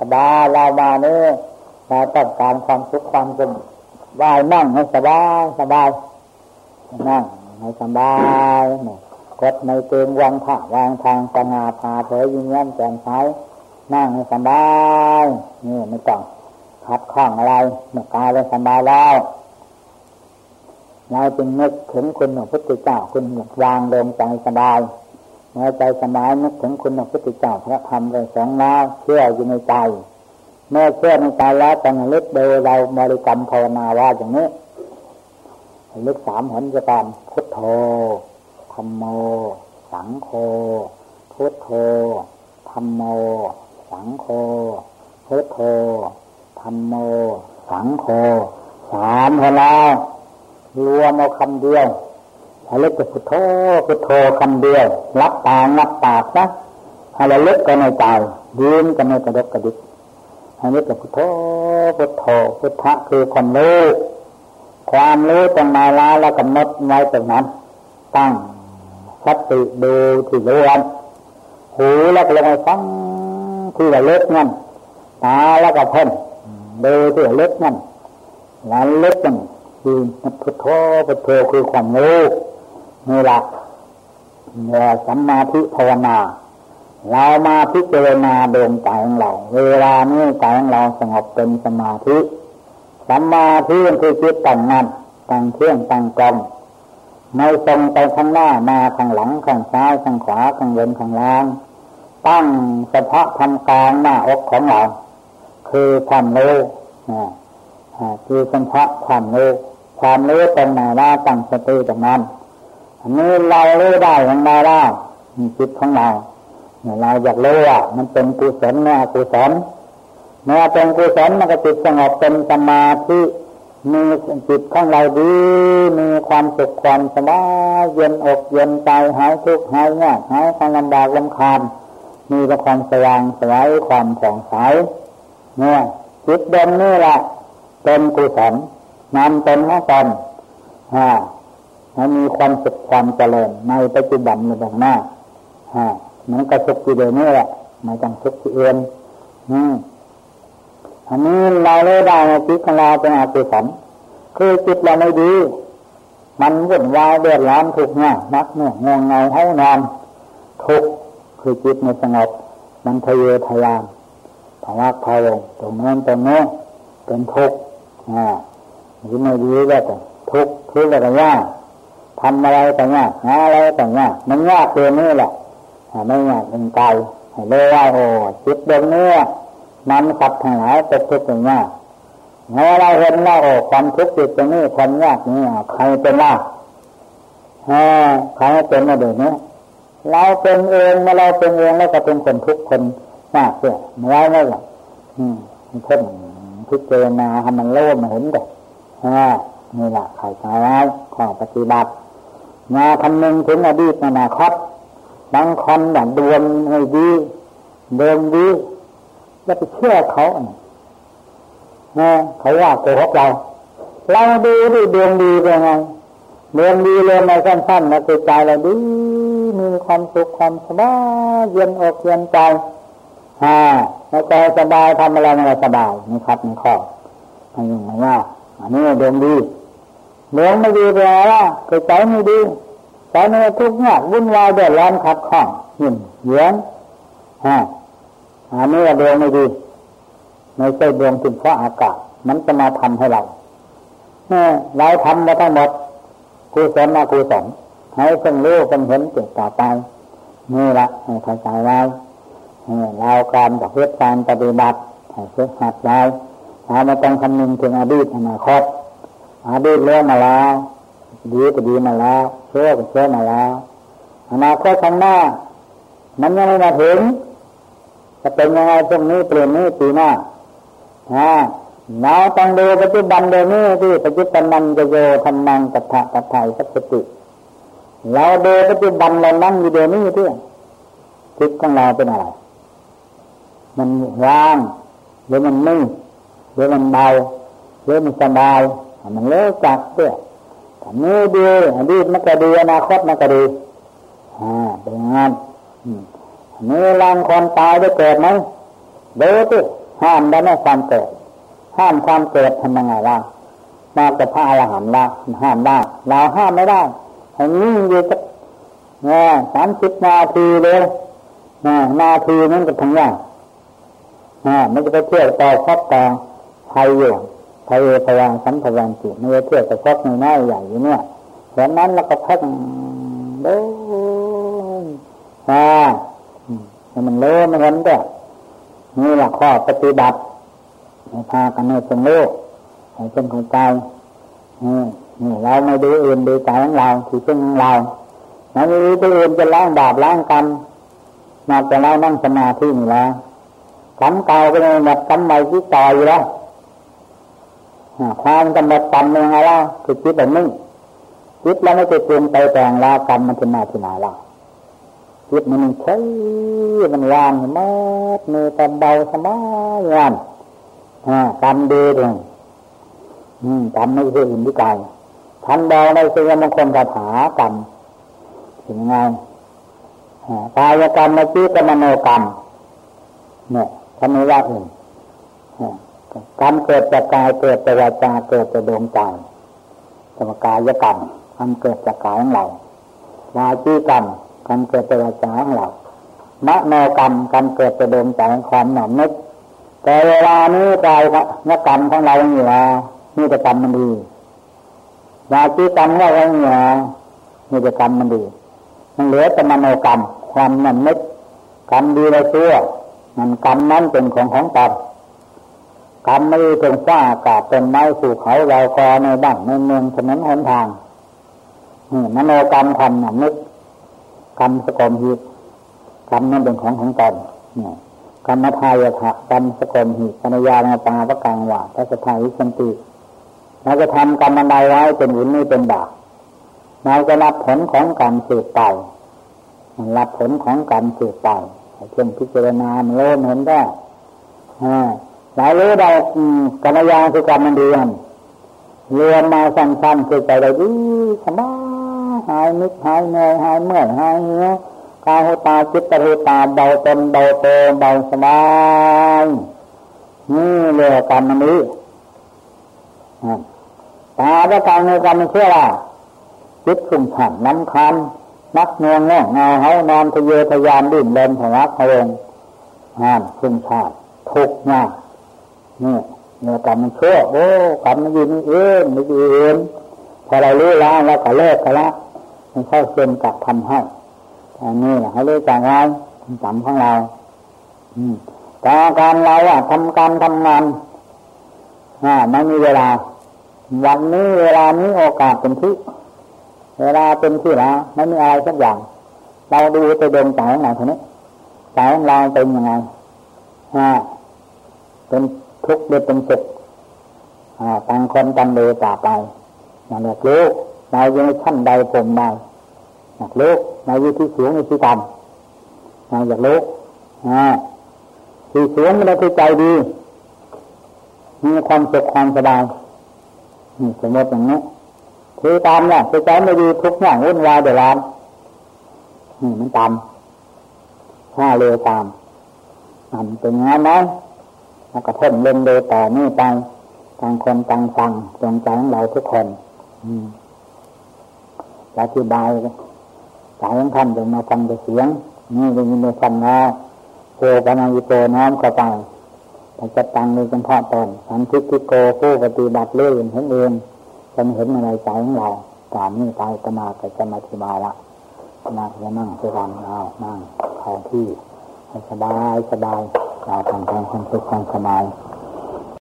สบายเรามาเนี่ยเราต้องการความสุขความสบายนั่งให้สบายสบายนั่งให้สบายกดในเกมวางผ้าวางทางสงาพาเผยยิ้มแย้มแจ่มใสนั่งให้สบายนี่ไม่ต้องขัดข้องอะไรเมื่อกายเลยสบายแล้วเราจึงนึกถึงคุณพระพุทธเจ้าคุณวางลงใจสบาย เมื่อใจสบายนึกถึงคุณพระพุทธเจ้าพระธรรมเลยสองแล้วเชื่ออยู่ในใจ เมื่อเชื่อในใจแล้วต้งลึกโดยเราบริกรรมภาวนาว่าอย่างนี้ลึกสามหนจะการพุทโธธรรมโม สังโฆพุทโธธรรมโม สังโฆพุทโธธรรมโม สังโฆสามพแล้วรวมเอาคำเดียว ล็กก็พุทโธพุทโธคำเดียวรับตารับปากนะให้ราเล็กก็ในใจยืนก็ในกระดกกระดิกให้เล็กก็พุทโธพุทโธพุทธะคือความรู้ความรู้ตรงมาล้วแล้วกำหนดไว้ตรงนั้น ตั้งสติดูที่รู้วันหูแล้วก็ลงไปฟังที่ละเล็กนั่นตาแล้วก็เพ่นดูที่ละเล็กนั่นแล้วเล็กนั่นคือพุทโธพุทโธคือความรู้ นี่หละเนี่ยสัมมาทิภาวนา เรามาพิจารณาดวงใจของเรา เวลานี้ใจของเราสงบเป็นสมาธิสัมมาทิคือจิตตั้งมั่นตั้งเที่ยงตั้งกลมไม่ทรงไปข้างหน้ามาข้างหลังข้างซ้ายข้างขวาข้างบนข้างล่าง ตั้งเฉพาะทำกลางหน้าอกของเรา คือความรู้คือเฉพาะความรู้ความรู้ตรงไหนว่าตั้งสติตรงนั้น นนี้เรารู้ได้ขอย่างไรล่ะจิตของเราเราอยากรู้ว่ามันเป็นกุศลเมื่อกุศลเมื่อเป็นกุศลมันก็จิตสงบเป็นสมาธิมีจิตของเราดี มีความสุขความสบายเย็นอกเย็นใจหายทุกข์หายยากหายความลำบากลำคาญมีแต่ความสว่างสวยความผ่องใสเนี่ยจิตเดิมนี่แหละเป็นกุศลนำตนของตนฮะ ให้มีความสุขความเจริญในปัจจุบันในแบบหน้าฮะมันก็สุขที่เดียวนี่แหละไม่ต้องสุขที่อื่นอืมอันนี้เราเลยได้จิตของเราเป็นอกุศลคือจิตเราไม่ดี มันวุ่นวายเดือดร้อนทุกข์เนี่ยนักเนี่ยงงเงาให้นอนทุกข์คือจิตไม่สงบ มันทะเยอทะยานภาวะพาวงตรงนั้นตรงนี้เป็นทุกข์อ่าหรือไม่ดีก็แต่ทุกข์ทุกข์ก็ยาก ทำอะไรก็ยากหาอะไรก็ยากมันยากเกินนี่แหละไม่ยากเป็นไกลเลยว่าโอ้จิตดวงนี้นำสัตว์ทั้งหลายไปทุกข์ยากเมื่อเราเห็นว่าโอ้ความทุกข์จิตตรงนี้ความยากนี่ใครเป็นล่ะใครเป็นมาเดี๋ยวนี้เราเป็นเองเมื่อเราเป็นเองแล้วก็เป็นคนทุกข์คนยากเนี่ยไม่ไม่หรอกอืมเพิ่มพิจารณาให้มันโล่มาเห็นเด็กนี่แหละไข่ใจไว้ข้อปฏิบัติ มาคำนึงถึงอดีตอนาคตบางคนอย่างดวงให้ดีเดิมดีแล้วไปเชื่อเขาเนี่ยเขาว่าโกหกเรา เราดูดิดวงดีเป็นไงเดวงดีเลยในสั้นๆนะคือใจเราดีมีความสุขความสบายเย็นอกเย็นใจฮ่าใจสบายทำอะไรมันสบายนี่ครับนี่ข้อไม่ยุ่งไม่ยากอันนี้ดวงดี ดวงไม่ดีแปลว่าคือใจไม่ดีใจไม่ทุกข์ยากวุ่นวายเดือดร้อนขัดข้องหิ่นเหยียฮะอันนี้ดวงไม่ดีไม่ใช่ดวงถึงเพราะอากาศ มันจะมาทำให้เราเราทำมาทั้งหมดกุศลอกุศลให้เพิ่งรู้เพิ่งเห็นเกิดต่อไปนี่ละให้เข้าใจไว้เราการประพฤติการปฏิบัติให้เพื่อหัดไว้เราไม่ต้องคำนึงถึงอดีตอนาคต อดีตเรื่องมาแล้วดีก็ดีมาแล้วเชื่อก็เชื่อมาแล้วอนาคตข้างหน้า มันยังไม่มาถึง จะเป็นยังไงตรงนี้เปลี่ยนนี้ปีหน้าฮะเราต้องดูปัจจุบันเดี๋ยวนี้ที่ปัจจุบันนันจะโยธรรมังกัตถะกัตไทยสัจติเราดูปัจจุบันเรานั่งอยู่เดี๋ยวนี้ที่จิตของเราเป็นอะไรมันว่างหรือมันนิ่งหรือมันเบาหรือมันสบาย มันเลิกจักเพื่ออันนี้ดีอดีตมันก็ดีอนาคตมันก็ดีอ่าเป็นงานอันนี้ร่างคนตายได้เกิดไหมเดูสิห้ามได้ไม่ความเกิด ห้ามความเกิดทำยังไงล่ะมาจะพระอรหันต์ละห้ามได้เราห้ามไม่ได้ให้นิ่งอยู่สักเนี่สามสิบนาทีเลยนาทีนั้นก็ทั้งอย่างมันจะไปเที่ยวต่อครอบต่อไทยอยู่ ไทยพยางสัมพวันจิตไม่ได้เที่ยวแต่ครอบในหน้าใหญ่เนี่ยเพราะนั้นเราก็พักเดินอ่ามันเลื่อนมันก็นี่แหละข้อปฏิบัติให้พากันในเป็นโลกให้เป็นของใจนี่เราไม่ดูอื่นดูใจของเราที่เป็นของเราไม่ดูตัวอื่นจะล้างบาปล้างกรรมนอกจากเรานั่งสมาธินี่แล้วกรรมเก่าก็เลยหมดกรรมใหม่ที่ต่ออยู่แล้ว ความกำหนดกรรมยังไงล่ะคือจิตแบบนี้จิตเราไม่ไปเปลี่ยนไปแต่งละกรรมมันจะมาที่ไหนล่ะจิตมันใช้มันวางมดมือตเบาสบายงานกรรมดีเลยกรรมไม่ใช่อื่นที่กายทันเบาในสิ่งมงคลคาถากรรมถึงไงกายกรรมมาจิตมโนกรรมเนี่ยทำไม่ว่าอื่น กรรมเกิดจากกายเกิดจากวาจาเกิดจากดวงใจสมกายกรรมกรรมเกิดจากกายของเราวาจีกรรมกรรมเกิดจากวาจาของเรามโนกรรมกรรมเกิดจากดวงใจของความหนอมนึกแต่เวลานี้กายนกรรมของเราอยู่แล้วนี่จะกรรมมันดีวาจีกรรมของเราอยู่แล้วนี่จะกรรมมันดีมันเหลือแต่มโนกรรมความหนอมนึกกรรมดีและชั่วมันกรรมนั้นเป็นของของกรรม กรรมไม่เป็นฟ้าอากาศเป็นไม้ภูเขาเรากอในบ้านในเมืองถนนหนทางนี่มโนกรรมทำน่นึกกรรมสกมหิตกรรมนั้นเป็นของของตนเนี่ยกรรมทายะกรรมสกมหิตปัญญาณปาปะกังว่าพระสทาวิสันติเราจะทำกรรมใดไว้เป็นหุ่นนี่เป็นบาปเราจะรับผลของกรรมสืบไปรับผลของกรรมสืบไปเช่นพิจารณาเริ่มเห็นได้ หลายรู้ได้กัญญาคือกรรมมันดีอันเรียนมาสั้นๆคือใจได้ดีสบายหายนึกหายเหนื่อยหายเมื่อยหายเหี้ยกายหูตาจิตตหูตาเบาเต็มเบาโตเบาสบายนี่เรียกกรรมมันดีตาประการในกรรมเชื่อว่าจิตสุ่มฉันน้ำคันนักงวงงเงาเฮานอนทะเยอทะยานดิ้นเล่นหัวเขาเองห้ามสุ่มชาติทุกข์ยาก นี่เมื่อกรรมมันชั่วโอ้กรรมมันยืนเองไม่ยืนพอเรารู้แล้วเราก็เลิกกันละมันเข้าเส้นกับทำให้อันนี้ให้รู้จักงานจำของเราอืมแต่การเราอะทำการทำงานอ่าไม่มีเวลา วันนี้เวลานี้โอกาสเป็นที่ เวลาเป็นที่แล้วไม่มีอะไรสักอย่าง เราดูไปดวงใจของเราเท่านี้ใจของเราเป็นยังไงอ่าเป็น ทุกข์หรือเป็นสุขต่างคนต่างเดินต่อไปอย่างอยกรู้เราอยู่ในชั้นใดผมใดอยากรู้เราอยู่ที่สูงในที่ต่ำอยากรู้ที่สูงเราคือใจดี มีความสุขความสบายนี่สมมติอย่างนี้คือตามเนี่ยคือใจไม่ดีทุกอย่างวุ่นวายเดือดร้อนนี่มันตามถ้าเร็วตามมันเป็นงานไหม แล้วก็เพิ่มเล่นโดยต่อนี่ไปต่างคนต่างฟังจงใจของเราทุกคน อืมอธิบายสายของท่านจะมาฟังแต่เสียง นี่ได้ยินได้ฟังแล้วโกปนัยิโกน้อมเข้าไปแต่จะตังในเฉพาะตนสันทิติโกผู้ปฏิบัติเรื่อยเห็นเองจะเห็นอะไรใจของเราตามนี้ไปตมาก็จะมาอธิบายละมาจะนั่งเพื่อกันเอานั่งเข้าที่สบายสบาย เราทำความสุขความสบาย